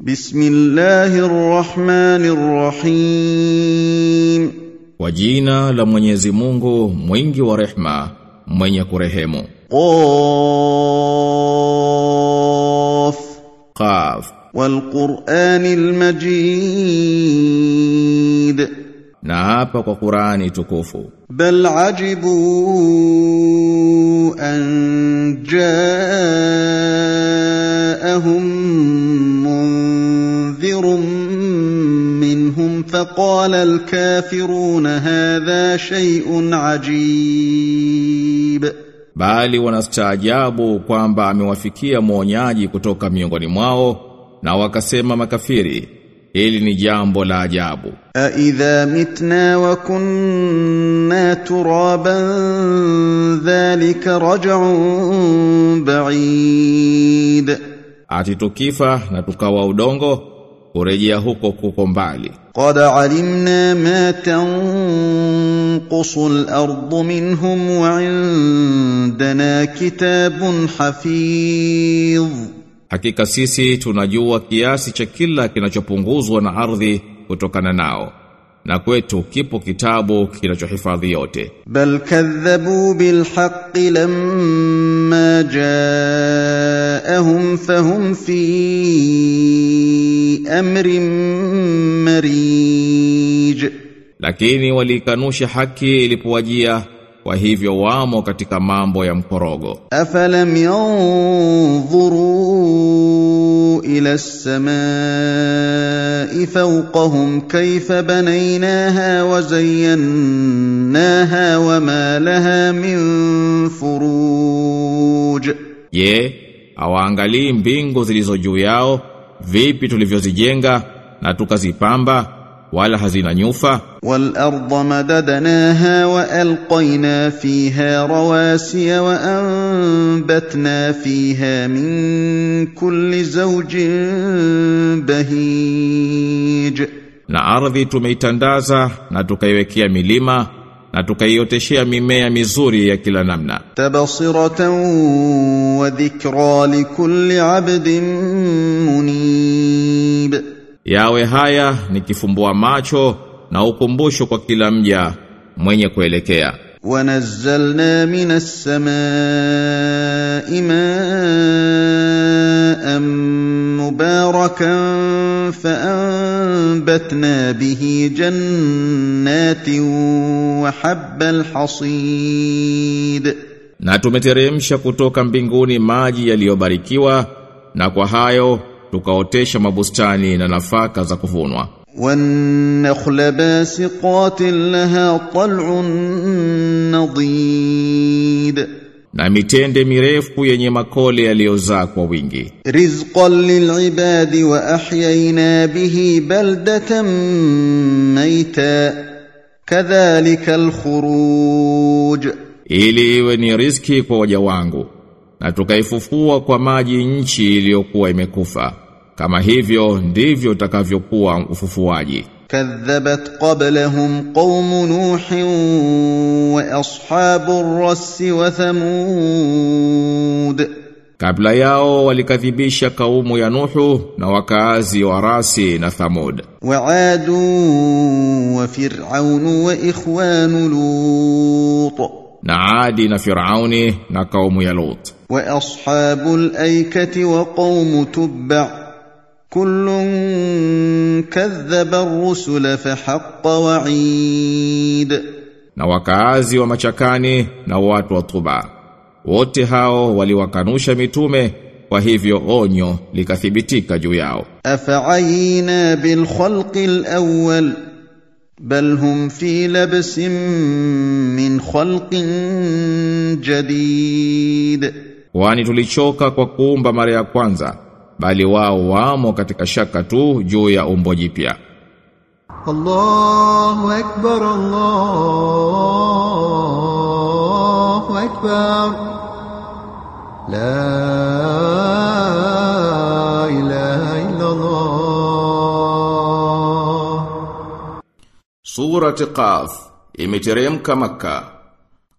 بسم الله الرحمن الرحيم Kwa jina la Mwenyezi Mungu mwingi wa rehma mwenye kurehemu قاف Qaf والقرآن المجيد na hapa kwa Qurani tukufu بل عجبوا أن جاءهم فقال الكافرون هذا شيء عجيب bali wanastaajabu kwamba amewafikia mwonyaji kutoka miongoni mwao na wakasema makafiri hili ni jambo la ajabu أإذا متنا وكنا ترابا ذلك رجع بعيد ati tukifa na tukawa udongo kurejea huko kuko mbali. Qad alimna ma tanqusu al-ardu minhum wa indana kitabun hafiz, hakika sisi tunajua kiasi cha kila kinachopunguzwa na ardhi kutokana nao na kwetu kipo kitabu kinachohifadhi yote. Bal kadhabu bil haqqi lamma jaahum fahum fi amrin marij. Lakini walikanusha haki ilipowajia kwa hivyo wamo katika mambo ya mkorogo. Afalam yanzuru ila as-samaa'i fawqahum kayfa banaynaha wa zayyanaha wa ma laha min furuj. Ye yeah, awaangalii mbingu zilizo juu yao vipi tulivyozijenga na tukazipamba wala hazina nyufa? Wal arda madadnaha wa alqayna fiha rawasiya wa anbatna fiha min kulli zawjin bahij. Na ardhi tumeitandaza na tukaiwekea milima na tukaioteshea mimea mizuri ya kila namna. Tabasiratan wa dhikra likulli abdin munib, yawe haya ni kifumbua macho na ukumbusho kwa kila mja mwenye kuelekea. Wanazzalna minas samaa'i maan mubarakan فأنبتنا به جنات وحب الحصيد na tumeteremsha kutoka mbinguni maji yaliyobarikiwa na kwa hayo tukaotesha mabustani na nafaka za kuvunwa والنخل باسقات لها طلع نضيد na mitende mirefu yenye makole yaliyozaa kwa wingi. Rizqan lilibadi wa ahyayna bihi baldatan maita kadhalika alkhuruj, ili iwe ni riziki kwa waja wangu na tukaifufua kwa maji nchi iliyokuwa imekufa. Kama hivyo ndivyo utakavyokuwa ufufuaji. كذبت قبلهم قوم نوح وأصحاب الرس وثمود. قبل ياو ولكذبش قوم يا نوح نوكازي وَرَاسِي نَثَمُودَ وعاد وفرعون وإخوان لوط. نعاد فرعون نقوم يا لوط وأصحاب الأيكة وقوم تبع كل كذب الرسل فحق وعيد na wakaazi wa machakani na watu wa Tuba wote hao waliwakanusha mitume kwa hivyo onyo likathibitika juu yao افعينا بالخلق الاول بل هم في لبس من خلق جديد kwani tulichoka kwa kuumba mara ya kwanza bali wao wamo katika shaka tu juu ya umbo jipya. Allahu akbar Allahu akbar. La ilaha illa Allah Surati Qaf imeteremka Makkah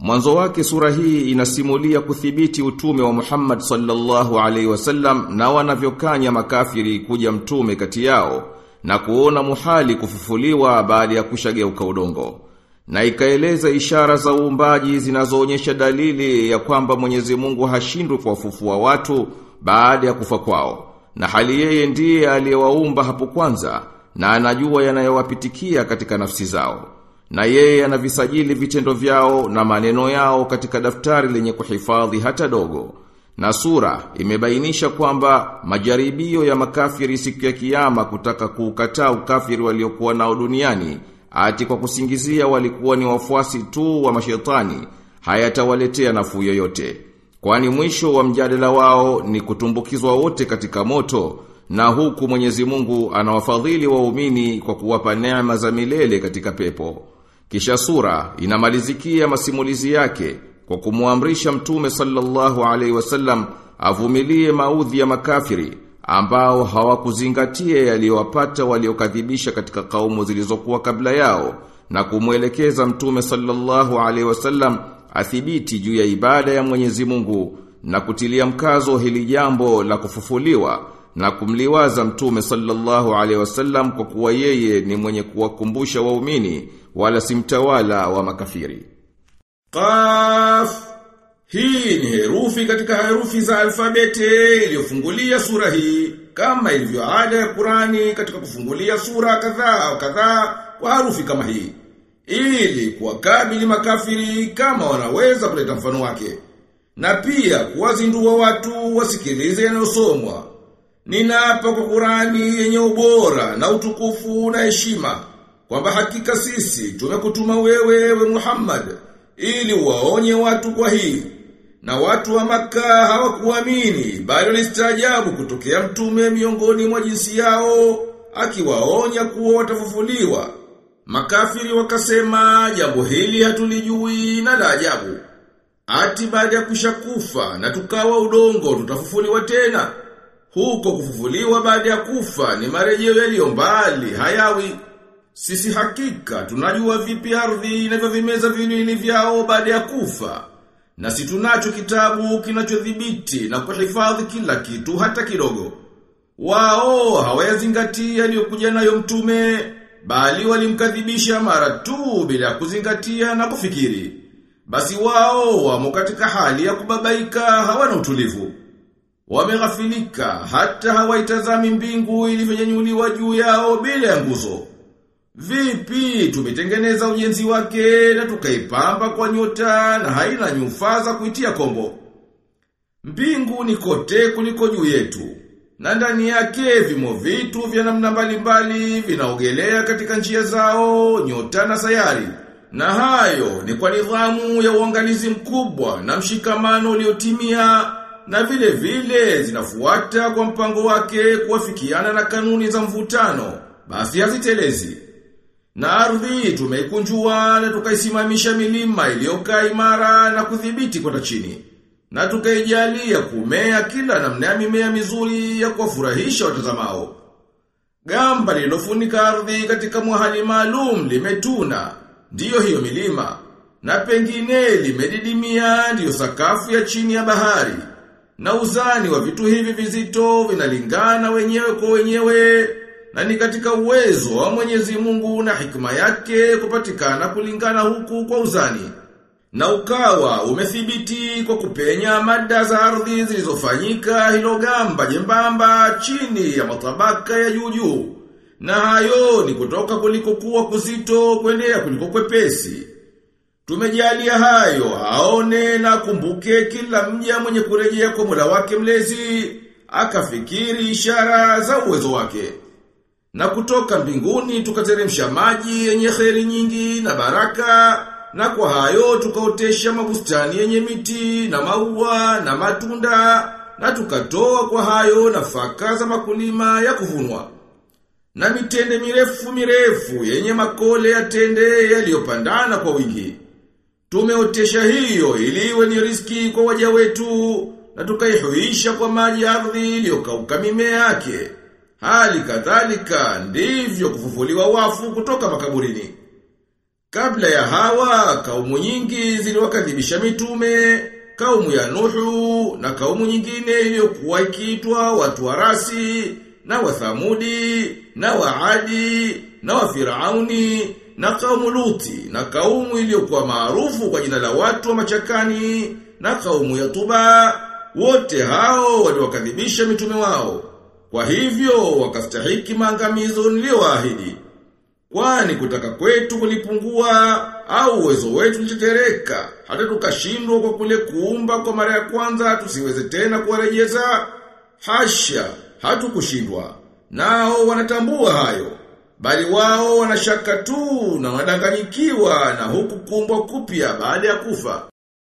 Mwanzo wake sura hii inasimulia kuthibiti utume wa Muhammad sallallahu alaihi wasallam na wanavyokanya makafiri kuja mtume kati yao na kuona muhali kufufuliwa baada ya kushageuka udongo. Na ikaeleza ishara za uumbaji zinazoonyesha dalili ya kwamba Mwenyezi Mungu hashindwi kuwafufua watu baada ya kufa kwao. Na hali yeye ndiye aliyewaumba hapo kwanza na anajua yanayowapitikia katika nafsi zao. Na yeye anavisajili vitendo vyao na maneno yao katika daftari lenye kuhifadhi hata dogo. Na sura imebainisha kwamba majaribio ya makafiri siku ya kiyama kutaka kuukataa ukafiri waliokuwa nao duniani ati kwa kusingizia walikuwa ni wafuasi tu wa mashetani hayatawaletea nafuu yoyote. Kwani mwisho wa mjadala wao ni kutumbukizwa wote katika moto na huku Mwenyezi Mungu anawafadhili waumini kwa kuwapa neema za milele katika pepo. Kisha sura inamalizikia masimulizi yake kwa kumuamrisha mtume sallallahu alaihi wasallam avumilie maudhi ya makafiri ambao hawakuzingatia yaliyowapata waliokadhibisha katika kaumu zilizokuwa kabla yao na kumwelekeza mtume sallallahu alaihi wasallam athibiti juu ya ibada ya Mwenyezi Mungu na kutilia mkazo hili jambo la kufufuliwa na kumliwaza mtume sallallahu alaihi wasallam kwa kuwa yeye ni mwenye kuwakumbusha waumini wala si mtawala wa makafiri. Qaf hii ni herufi katika herufi za alfabeti iliyofungulia sura hii kama ilivyo ada ya Qurani katika kufungulia sura kadhaa kadhaa kwa harufi kama hii ili kuwakabili makafiri kama wanaweza kuleta mfano wake na pia kuwazindua watu wasikilize yanayosomwa Ninaapa kwa Qurani yenye ubora na utukufu na heshima kwamba hakika sisi tumekutuma wewe we Muhammad ili waonye watu kwa hii. Na watu wa maka hawakuamini bali walistaajabu kutokea mtume miongoni mwa jinsi yao akiwaonya kuwa watafufuliwa. Makafiri wakasema jambo hili hatulijui na la ajabu. Ati baada ya kushakufa na tukawa udongo tutafufuliwa tena huko kufufuliwa baada ya kufa ni marejeo yaliyo mbali hayawi. Sisi hakika tunajua vipi ardhi inavyovimeza vilili vyao baada ya kufa. Na si tunacho kitabu kinachodhibiti na kuhifadhi kila kitu hata kidogo. Wao hawayazingatia aliyokuja nayo mtume bali walimkadhibisha mara tu bila kuzingatia na kufikiri. Basi wao wamo katika hali ya kubabaika hawana utulivu Wameghafilika hata hawaitazami mbingu ilivyonyanyuliwa juu yao bila ya nguzo. Vipi tumetengeneza ujenzi wake na tukaipamba kwa nyota na haina nyufa za kuitia kombo. Mbingu ni kote kuliko juu yetu. Na ndani yake vimo vitu vya namna mbalimbali vinaogelea katika njia zao, nyota na sayari. Na hayo ni kwa nidhamu ya uangalizi mkubwa na mshikamano uliotimia na vile vile zinafuata kwa mpango wake kuwafikiana na kanuni za mvutano, basi hazitelezi. Na ardhi tumeikunjua na tukaisimamisha milima iliyokaa imara na kudhibiti kwenda chini. Na tukaijalia kumea kila namna ya mimea mizuri ya kuwafurahisha watazamao. Gamba lililofunika ardhi katika mwahali maalum limetuna, ndiyo hiyo milima. Na pengine limedidimia ndiyo sakafu ya chini ya bahari. Na uzani wa vitu hivi vizito vinalingana wenyewe kwa wenyewe na ni katika uwezo wa Mwenyezi Mungu na hikma yake kupatikana kulingana huku kwa uzani. Na ukawa umethibiti kwa kupenya mada za ardhi zilizofanyika hilo gamba jembamba chini ya matabaka ya juu. Na hayo ni kutoka kulikokuwa kuzito kuendea kuliko kwepesi. Tumejalia hayo aone na kumbuke kila mja mwenye kurejea kwa mula wake mlezi akafikiri ishara za uwezo wake. Na kutoka mbinguni tukateremsha maji yenye kheri nyingi na baraka na kwa hayo tukaotesha mabustani yenye miti na maua na matunda na tukatoa kwa hayo nafaka za makulima ya kuvunwa. Na mitende mirefu mirefu yenye makole ya tende yaliyopandana kwa wingi. Tumeotesha hiyo ili iwe ni riski kwa waja wetu na tukaihuisha kwa maji ardhi iliyokauka mimea yake. Hali kadhalika ndivyo kufufuliwa wafu kutoka makaburini. Kabla ya hawa, kaumu nyingi ziliwakadhibisha mitume, kaumu ya Nuhu na kaumu nyingine iliyokuwa ikiitwa watu wa Rasi na Wathamudi na Waadi na wa Firauni na kaumu Luti na kaumu iliyokuwa maarufu kwa jina la watu wa machakani na kaumu ya Tuba wote hao waliwakadhibisha mitume wao. Kwa hivyo wakastahiki maangamizo niliyoahidi Kwani kutaka kwetu kulipungua au uwezo wetu ulitetereka hata tukashindwa kwa kule kuumba kwa mara ya kwanza tusiweze tena kuwarejeza. Hasha, hatukushindwa. Nao wanatambua hayo. Bali wao wanashaka tu na wanadanganyikiwa na huku kumbwa kupya baada ya kufa.